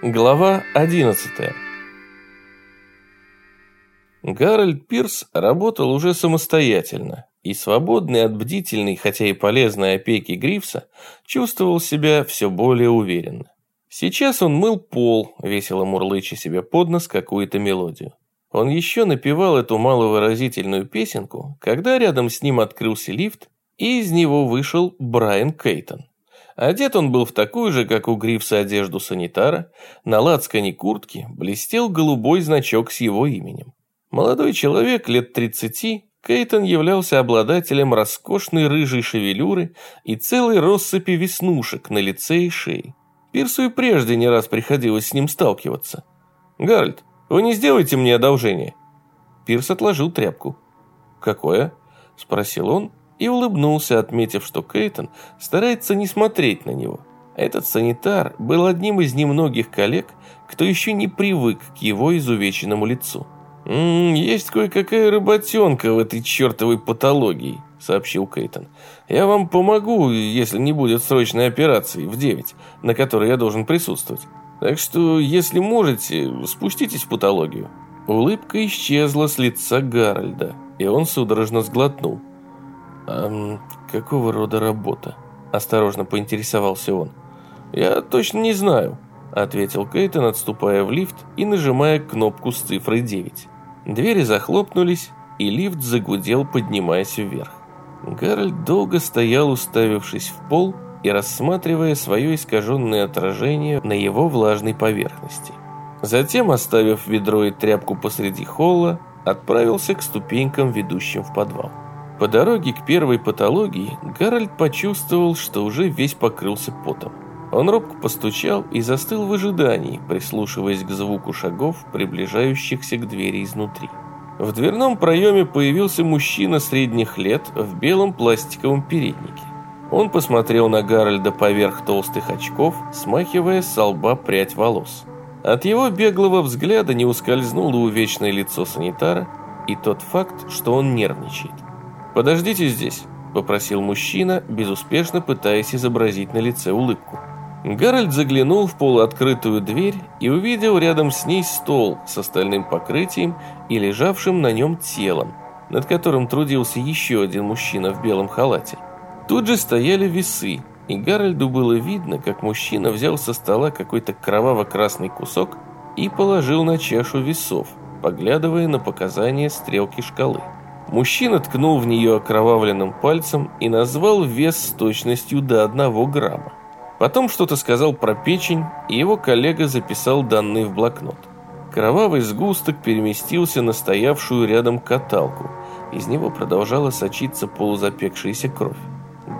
Глава 11 Гарольд Пирс работал уже самостоятельно, и свободный от бдительной, хотя и полезной опеки Грифса, чувствовал себя все более уверенно. Сейчас он мыл пол, весело мурлыча себе под нос какую-то мелодию. Он еще напевал эту маловыразительную песенку, когда рядом с ним открылся лифт, и из него вышел Брайан Кейтон. Одет он был в такую же, как у Грифса, одежду санитара. На лацкане куртки блестел голубой значок с его именем. Молодой человек лет 30, Кейтон являлся обладателем роскошной рыжей шевелюры и целой россыпи веснушек на лице и шее. Пирсу и прежде не раз приходилось с ним сталкиваться. «Гарольд, вы не сделаете мне одолжение?» Пирс отложил тряпку. «Какое?» – спросил он и улыбнулся, отметив, что Кейтон старается не смотреть на него. Этот санитар был одним из немногих коллег, кто еще не привык к его изувеченному лицу. «М -м, «Есть кое-какая работенка в этой чертовой патологии», — сообщил Кейтон. «Я вам помогу, если не будет срочной операции в 9, на которой я должен присутствовать. Так что, если можете, спуститесь в патологию». Улыбка исчезла с лица Гарольда, и он судорожно сглотнул. «А какого рода работа?» – осторожно поинтересовался он. «Я точно не знаю», – ответил Кейтон, отступая в лифт и нажимая кнопку с цифрой 9. Двери захлопнулись, и лифт загудел, поднимаясь вверх. Гарольд долго стоял, уставившись в пол и рассматривая свое искаженное отражение на его влажной поверхности. Затем, оставив ведро и тряпку посреди холла, отправился к ступенькам, ведущим в подвал. По дороге к первой патологии Гарольд почувствовал, что уже весь покрылся потом. Он робко постучал и застыл в ожидании, прислушиваясь к звуку шагов, приближающихся к двери изнутри. В дверном проеме появился мужчина средних лет в белом пластиковом переднике. Он посмотрел на Гарольда поверх толстых очков, смахивая с лба прядь волос. От его беглого взгляда не ускользнуло увечное лицо санитара и тот факт, что он нервничает. «Подождите здесь», – попросил мужчина, безуспешно пытаясь изобразить на лице улыбку. Гарольд заглянул в полуоткрытую дверь и увидел рядом с ней стол с остальным покрытием и лежавшим на нем телом, над которым трудился еще один мужчина в белом халате. Тут же стояли весы, и Гарольду было видно, как мужчина взял со стола какой-то кроваво-красный кусок и положил на чашу весов, поглядывая на показания стрелки шкалы. Мужчина ткнул в нее окровавленным пальцем и назвал вес с точностью до одного грамма. Потом что-то сказал про печень, и его коллега записал данные в блокнот. Кровавый сгусток переместился на стоявшую рядом каталку. Из него продолжала сочиться полузапекшаяся кровь.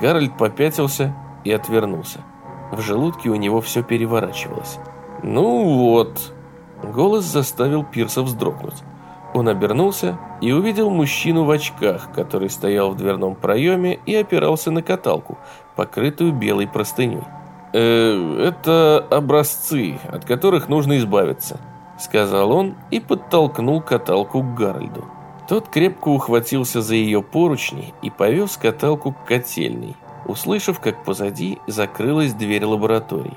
Гарольд попятился и отвернулся. В желудке у него все переворачивалось. «Ну вот!» Голос заставил Пирса вздрогнуть. Он обернулся и увидел мужчину в очках, который стоял в дверном проеме и опирался на каталку, покрытую белой простыней. «Э, «Это образцы, от которых нужно избавиться», — сказал он и подтолкнул каталку к Гарольду. Тот крепко ухватился за ее поручни и повез каталку к котельной, услышав, как позади закрылась дверь лаборатории.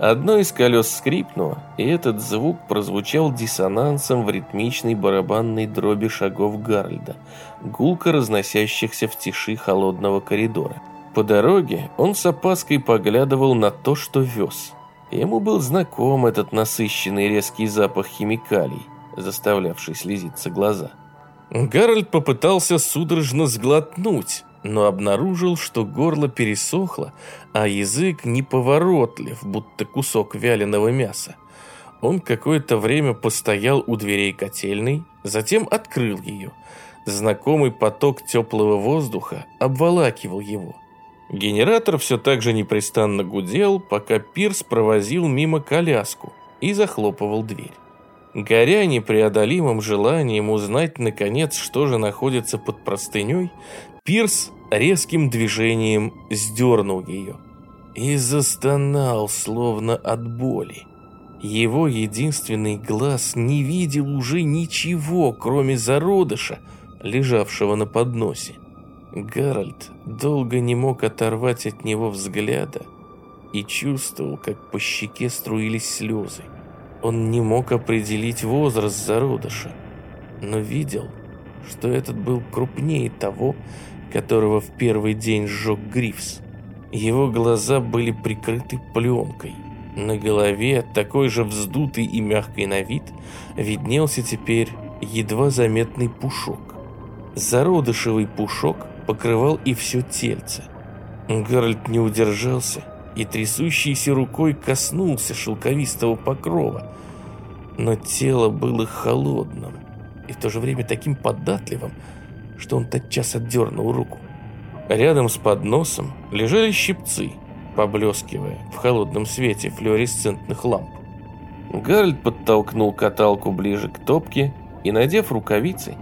Одно из колес скрипнуло, и этот звук прозвучал диссонансом в ритмичной барабанной дроби шагов Гарольда, гулко разносящихся в тиши холодного коридора. По дороге он с опаской поглядывал на то, что вез. Ему был знаком этот насыщенный резкий запах химикалий, заставлявший слезиться глаза. Гарольд попытался судорожно сглотнуть, но обнаружил, что горло пересохло, а язык неповоротлив, будто кусок вяленого мяса. Он какое-то время постоял у дверей котельной, затем открыл ее. Знакомый поток теплого воздуха обволакивал его. Генератор все так же непрестанно гудел, пока Пирс провозил мимо коляску и захлопывал дверь. Горя непреодолимым желанием узнать, наконец, что же находится под простыней, Пирс резким движением сдернул ее и застонал, словно от боли. Его единственный глаз не видел уже ничего, кроме зародыша, лежавшего на подносе. Гарольд долго не мог оторвать от него взгляда и чувствовал, как по щеке струились слезы. Он не мог определить возраст зародыша, но видел, что этот был крупнее того, которого в первый день сжег Грифс. Его глаза были прикрыты пленкой. На голове, такой же вздутый и мягкий на вид, виднелся теперь едва заметный пушок. Зародышевый пушок покрывал и все тельце. Гарольд не удержался и трясущейся рукой коснулся шелковистого покрова, но тело было холодным и в то же время таким податливым, что он тотчас отдернул руку. Рядом с подносом лежали щипцы, поблескивая в холодном свете флуоресцентных ламп. Гарольд подтолкнул каталку ближе к топке и, надев рукавицы,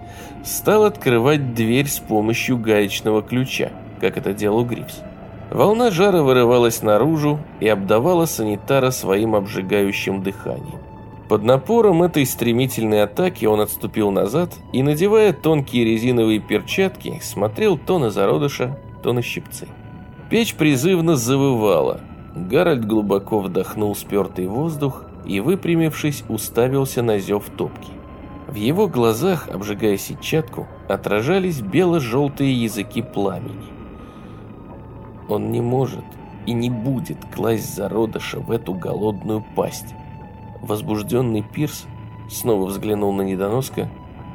стал открывать дверь с помощью гаечного ключа, как это делал Грифс. Волна жара вырывалась наружу и обдавала санитара своим обжигающим дыханием. Под напором этой стремительной атаки он отступил назад и, надевая тонкие резиновые перчатки, смотрел то на зародыша, то на щипцы. Печь призывно завывала. Гарольд глубоко вдохнул спертый воздух и, выпрямившись, уставился на зев топки. В его глазах, обжигая сетчатку, отражались бело-желтые языки пламени. Он не может и не будет класть зародыша в эту голодную пасть. Возбужденный Пирс снова взглянул на недоноска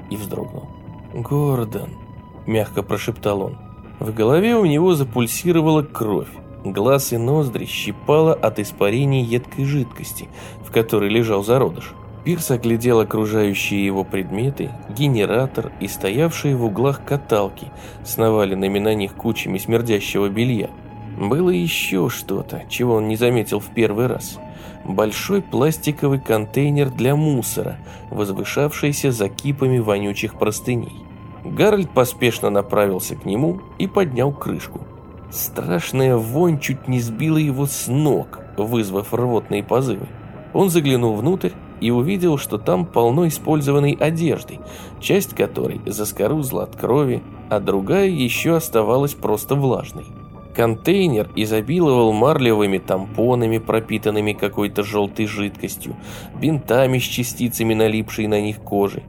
и вздрогнул. «Гордон», — мягко прошептал он. В голове у него запульсировала кровь. Глаз и ноздри щипало от испарения едкой жидкости, в которой лежал зародыш. Пирс оглядел окружающие его предметы, генератор и стоявшие в углах каталки с наваленными на них кучами смердящего белья. Было еще что-то, чего он не заметил в первый раз – большой пластиковый контейнер для мусора, возвышавшийся за кипами вонючих простыней. Гарольд поспешно направился к нему и поднял крышку. Страшная вонь чуть не сбила его с ног, вызвав рвотные позывы. Он заглянул внутрь и увидел, что там полно использованной одежды, часть которой заскорузла от крови, а другая еще оставалась просто влажной. Контейнер изобиловал марлевыми тампонами, пропитанными какой-то желтой жидкостью, бинтами с частицами налипшей на них кожи.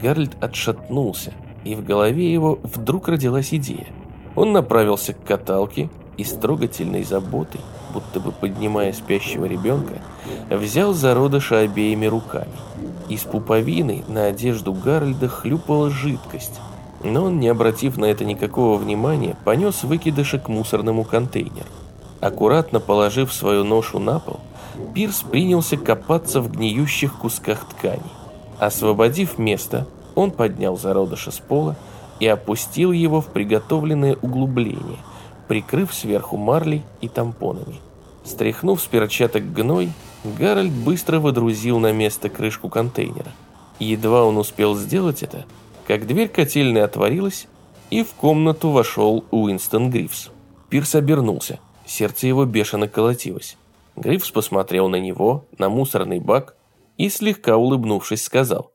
Гарольд отшатнулся, и в голове его вдруг родилась идея. Он направился к каталке и с трогательной заботой, будто бы поднимая спящего ребенка, взял зародыша обеими руками. Из пуповины на одежду Гарольда хлюпала жидкость, но он, не обратив на это никакого внимания, понес выкидыши к мусорному контейнеру. Аккуратно положив свою ношу на пол, Пирс принялся копаться в гниющих кусках ткани. Освободив место, он поднял зародыша с пола и опустил его в приготовленное углубление, прикрыв сверху марлей и тампонами. Стряхнув с перчаток гной, Гарольд быстро водрузил на место крышку контейнера. Едва он успел сделать это, как дверь котельной отворилась, и в комнату вошел Уинстон Грифс. Пирс обернулся, сердце его бешено колотилось. Грифс посмотрел на него, на мусорный бак, и, слегка улыбнувшись, сказал,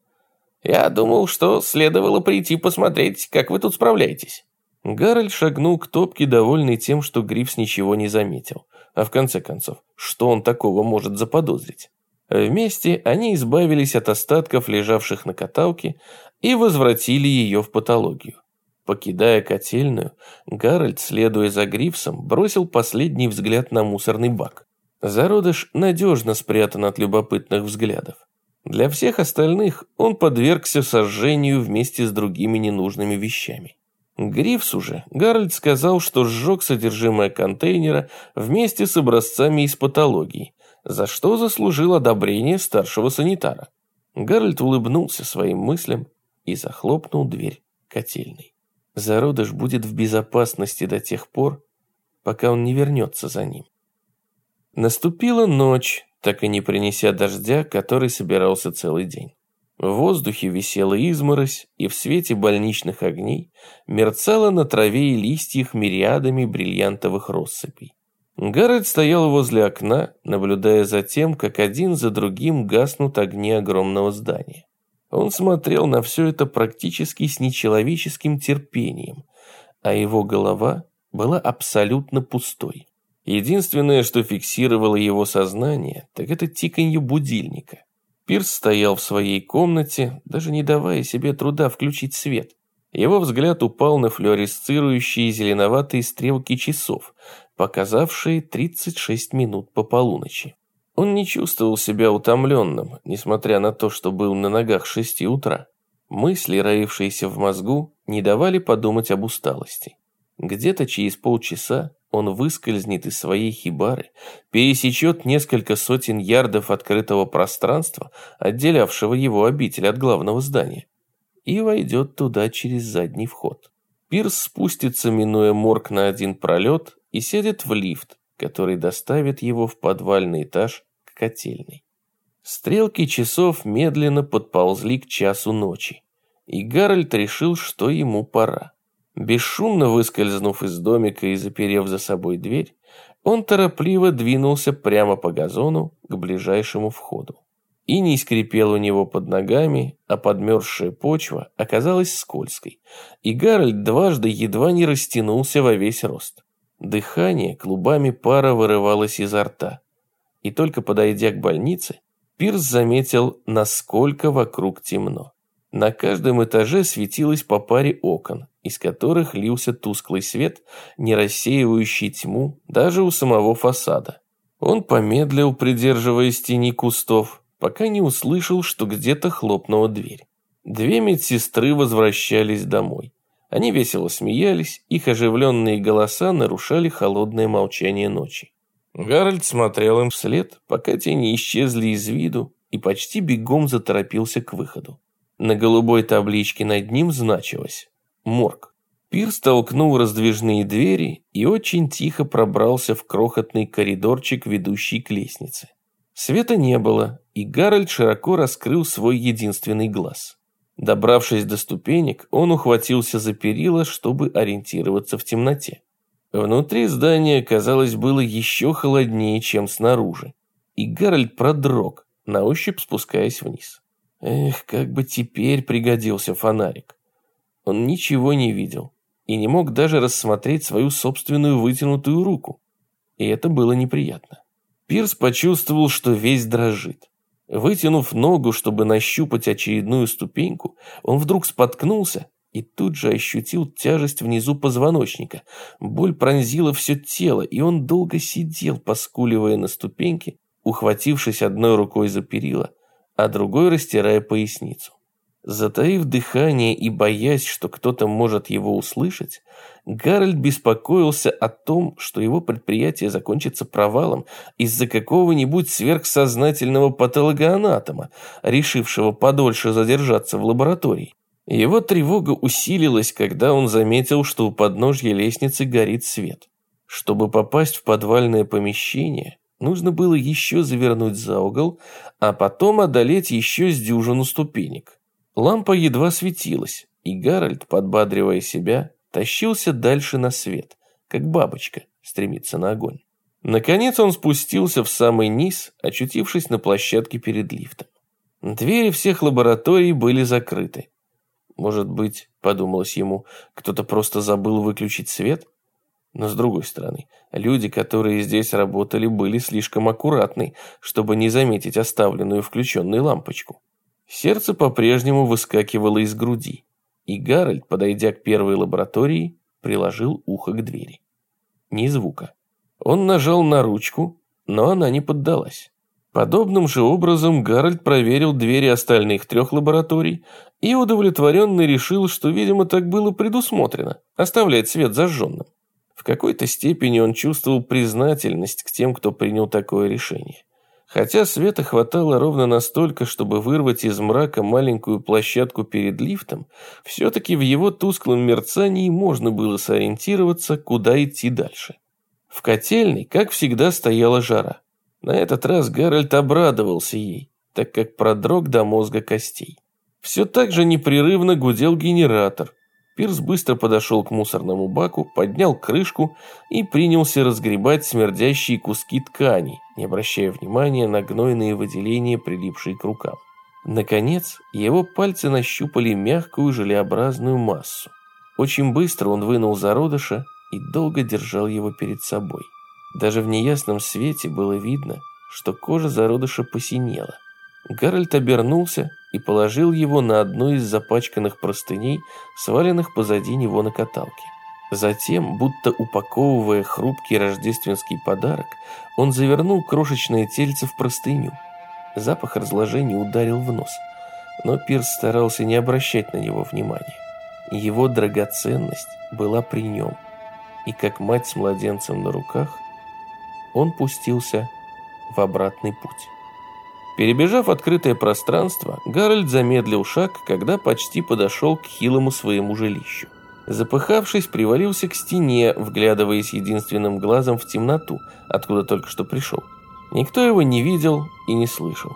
«Я думал, что следовало прийти посмотреть, как вы тут справляетесь». Гарольд шагнул к топке, довольный тем, что Грифс ничего не заметил. А в конце концов, что он такого может заподозрить? Вместе они избавились от остатков, лежавших на каталке, и возвратили ее в патологию. Покидая котельную, Гарольд, следуя за Грифсом, бросил последний взгляд на мусорный бак. Зародыш надежно спрятан от любопытных взглядов. Для всех остальных он подвергся сожжению вместе с другими ненужными вещами. Грифсу же Гарольд сказал, что сжег содержимое контейнера вместе с образцами из патологии, за что заслужил одобрение старшего санитара. Гарольд улыбнулся своим мыслям и захлопнул дверь котельной. Зародыш будет в безопасности до тех пор, пока он не вернется за ним. Наступила ночь, так и не принеся дождя, который собирался целый день. В воздухе висела изморозь, и в свете больничных огней мерцала на траве и листьях мириадами бриллиантовых россыпей. Гаррет стоял возле окна, наблюдая за тем, как один за другим гаснут огни огромного здания. Он смотрел на все это практически с нечеловеческим терпением, а его голова была абсолютно пустой. Единственное, что фиксировало его сознание, так это тиканье будильника. Пирс стоял в своей комнате, даже не давая себе труда включить свет. Его взгляд упал на флуоресцирующие зеленоватые стрелки часов, показавшие 36 минут по полуночи. Он не чувствовал себя утомленным, несмотря на то, что был на ногах шести утра. Мысли, роившиеся в мозгу, не давали подумать об усталости. Где-то через полчаса он выскользнет из своей хибары, пересечет несколько сотен ярдов открытого пространства, отделявшего его обитель от главного здания, и войдет туда через задний вход. Пирс спустится, минуя морг на один пролет, и сядет в лифт, который доставит его в подвальный этаж котельной. Стрелки часов медленно подползли к часу ночи, и Гарольд решил, что ему пора. Бесшумно выскользнув из домика и заперев за собой дверь, он торопливо двинулся прямо по газону к ближайшему входу. Иней скрипел у него под ногами, а подмерзшая почва оказалась скользкой, и Гарольд дважды едва не растянулся во весь рост. Дыхание клубами пара вырывалось изо рта. И только подойдя к больнице, Пирс заметил, насколько вокруг темно. На каждом этаже светилось по паре окон, из которых лился тусклый свет, не рассеивающий тьму даже у самого фасада. Он помедлил, придерживаясь тени кустов, пока не услышал, что где-то хлопнула дверь. Две медсестры возвращались домой. Они весело смеялись, их оживленные голоса нарушали холодное молчание ночи. Гарольд смотрел им вслед, пока те не исчезли из виду, и почти бегом заторопился к выходу. На голубой табличке над ним значилось «Морг». Пирс толкнул раздвижные двери и очень тихо пробрался в крохотный коридорчик, ведущий к лестнице. Света не было, и Гарольд широко раскрыл свой единственный глаз. Добравшись до ступенек, он ухватился за перила, чтобы ориентироваться в темноте. Внутри здания, казалось, было еще холоднее, чем снаружи. И Гарольд продрог, на ощупь спускаясь вниз. Эх, как бы теперь пригодился фонарик. Он ничего не видел и не мог даже рассмотреть свою собственную вытянутую руку. И это было неприятно. Пирс почувствовал, что весь дрожит. Вытянув ногу, чтобы нащупать очередную ступеньку, он вдруг споткнулся и тут же ощутил тяжесть внизу позвоночника. Боль пронзила все тело, и он долго сидел, поскуливая на ступеньке, ухватившись одной рукой за перила, а другой растирая поясницу. Затаив дыхание и боясь, что кто-то может его услышать, Гарольд беспокоился о том, что его предприятие закончится провалом из-за какого-нибудь сверхсознательного патологоанатома, решившего подольше задержаться в лаборатории. Его тревога усилилась, когда он заметил, что у подножья лестницы горит свет. Чтобы попасть в подвальное помещение, нужно было еще завернуть за угол, а потом одолеть еще с дюжину ступенек. Лампа едва светилась, и Гарольд, подбадривая себя, тащился дальше на свет, как бабочка стремится на огонь. Наконец он спустился в самый низ, очутившись на площадке перед лифтом. Двери всех лабораторий были закрыты. Может быть, подумалось ему, кто-то просто забыл выключить свет? Но с другой стороны, люди, которые здесь работали, были слишком аккуратны, чтобы не заметить оставленную включенной лампочку. Сердце по-прежнему выскакивало из груди, и Гарольд, подойдя к первой лаборатории, приложил ухо к двери. Ни звука. Он нажал на ручку, но она не поддалась. Подобным же образом Гарольд проверил двери остальных трех лабораторий и удовлетворенно решил, что, видимо, так было предусмотрено, оставлять свет зажженным. В какой-то степени он чувствовал признательность к тем, кто принял такое решение. Хотя света хватало ровно настолько, чтобы вырвать из мрака маленькую площадку перед лифтом, все-таки в его тусклом мерцании можно было сориентироваться, куда идти дальше. В котельной, как всегда, стояла жара. На этот раз Гарольд обрадовался ей, так как продрог до мозга костей. Все так же непрерывно гудел генератор. Пирс быстро подошел к мусорному баку, поднял крышку и принялся разгребать смердящие куски ткани, не обращая внимания на гнойные выделения, прилипшие к рукам. Наконец, его пальцы нащупали мягкую желеобразную массу. Очень быстро он вынул зародыша и долго держал его перед собой. Даже в неясном свете было видно, что кожа зародыша посинела. Гарольд обернулся и положил его на одну из запачканных простыней, сваленных позади него на каталке. Затем, будто упаковывая хрупкий рождественский подарок, он завернул крошечное тельце в простыню. Запах разложения ударил в нос, но Пирс старался не обращать на него внимания. Его драгоценность была при нем, и как мать с младенцем на руках, он пустился в обратный путь. Перебежав открытое пространство, Гарольд замедлил шаг, когда почти подошел к хилому своему жилищу. Запыхавшись, привалился к стене, вглядываясь единственным глазом в темноту, откуда только что пришел. Никто его не видел и не слышал.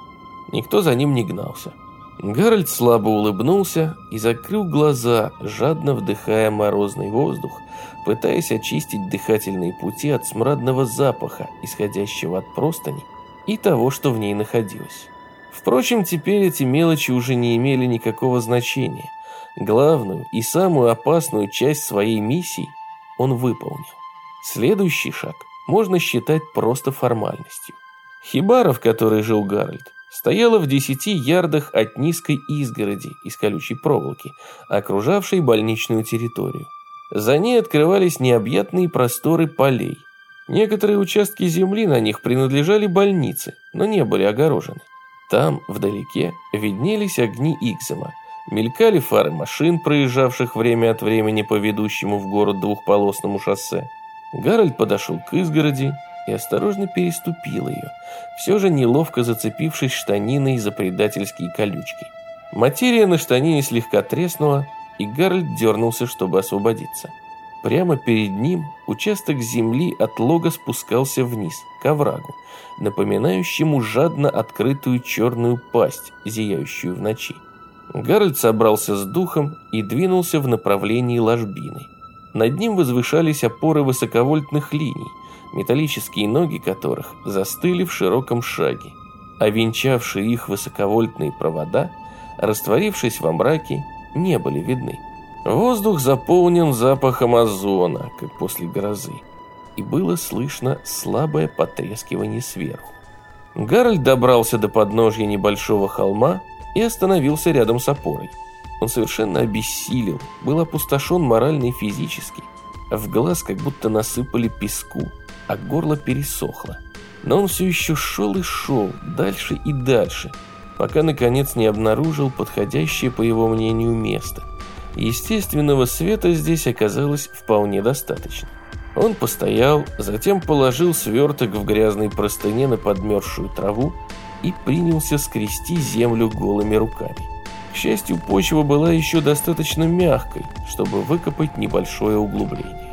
Никто за ним не гнался. Гарольд слабо улыбнулся и закрыл глаза, жадно вдыхая морозный воздух, пытаясь очистить дыхательные пути от смрадного запаха, исходящего от простыни, и того, что в ней находилось. Впрочем, теперь эти мелочи уже не имели никакого значения. Главную и самую опасную часть своей миссии он выполнил. Следующий шаг можно считать просто формальностью. Хибара, в которой жил Гарольд, стояла в десяти ярдах от низкой изгороди из колючей проволоки, окружавшей больничную территорию. За ней открывались необъятные просторы полей. Некоторые участки земли на них принадлежали больнице, но не были огорожены. Там, вдалеке, виднелись огни Иксема. Мелькали фары машин, проезжавших время от времени по ведущему в город двухполосному шоссе. Гарольд подошел к изгороди и осторожно переступил ее, все же неловко зацепившись штаниной за предательские колючки. Материя на штанине слегка треснула, и Гарольд дернулся, чтобы освободиться. Прямо перед ним участок земли отлого спускался вниз, к оврагу, напоминающему жадно открытую черную пасть, зияющую в ночи. Гарольд собрался с духом и двинулся в направлении ложбины. Над ним возвышались опоры высоковольтных линий, металлические ноги которых застыли в широком шаге, а венчавшие их высоковольтные провода, растворившись во мраке, не были видны. Воздух заполнен запахом озона, как после грозы, и было слышно слабое потрескивание сверху. Гарольд добрался до подножья небольшого холма и остановился рядом с опорой. Он совершенно обессилел, был опустошен морально и физически. В глаз как будто насыпали песку, а горло пересохло. Но он все еще шел и шел, дальше и дальше, пока наконец не обнаружил подходящее, по его мнению, место. Естественного света здесь оказалось вполне достаточно. Он постоял, затем положил сверток в грязной простыне на подмерзшую траву и принялся скрести землю голыми руками. К счастью, почва была еще достаточно мягкой, чтобы выкопать небольшое углубление.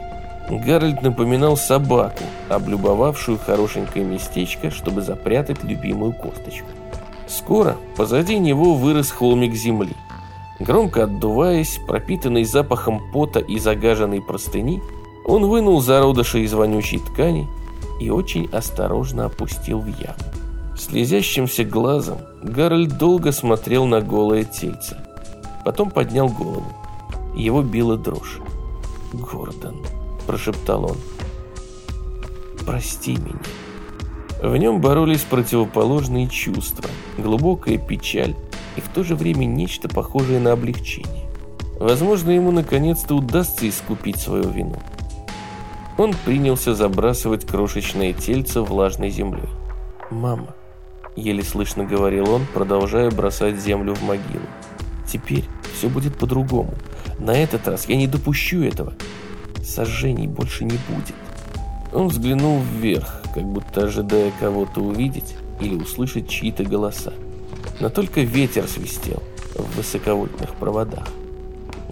Гарольд напоминал собаку, облюбовавшую хорошенькое местечко, чтобы запрятать любимую косточку. Скоро позади него вырос холмик земли. Громко отдуваясь, пропитанный запахом пота и загаженной простыни, он вынул зародыши из вонючей ткани и очень осторожно опустил в яму. Слезящимся глазом Гарольд долго смотрел на голое тельце. Потом поднял голову. Его била дрожь. «Гордон», – прошептал он, – «прости меня». В нем боролись противоположные чувства, глубокая печаль и в то же время нечто похожее на облегчение. Возможно, ему наконец-то удастся искупить свою вину. Он принялся забрасывать крошечное тельце влажной землей. «Мама», – еле слышно говорил он, продолжая бросать землю в могилу. «Теперь все будет по-другому. На этот раз я не допущу этого. Сожжений больше не будет». Он взглянул вверх, как будто ожидая кого-то увидеть или услышать чьи-то голоса. Но только ветер свистел в высоковольтных проводах.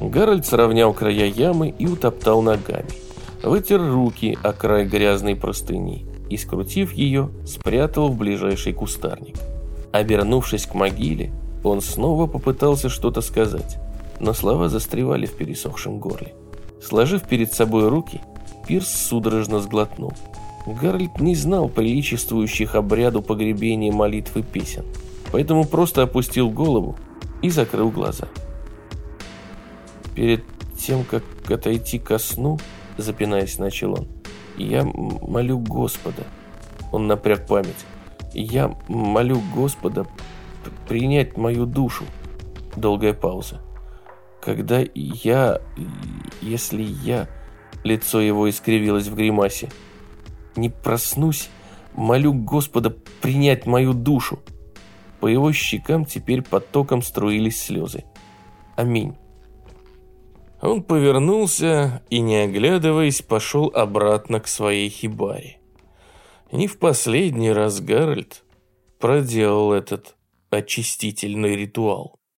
Гарольд сровнял края ямы и утоптал ногами. Вытер руки о край грязной простыни и, скрутив ее, спрятал в ближайший кустарник. Обернувшись к могиле, он снова попытался что-то сказать, но слова застревали в пересохшем горле. Сложив перед собой руки, Пирс судорожно сглотнул. Гарольд не знал приличествующих обряду погребения молитв и песен, поэтому просто опустил голову и закрыл глаза. Перед тем, как отойти ко сну, запинаясь, начал он, я молю Господа. Он напряг память. Я молю Господа принять мою душу. Долгая пауза. Когда я... Если я... Лицо его искривилось в гримасе. Не проснусь, молю Господа принять мою душу. По его щекам теперь потоком струились слезы. Аминь. Он повернулся и, не оглядываясь, пошел обратно к своей хибаре. Не в последний раз Гарольд проделал этот очистительный ритуал.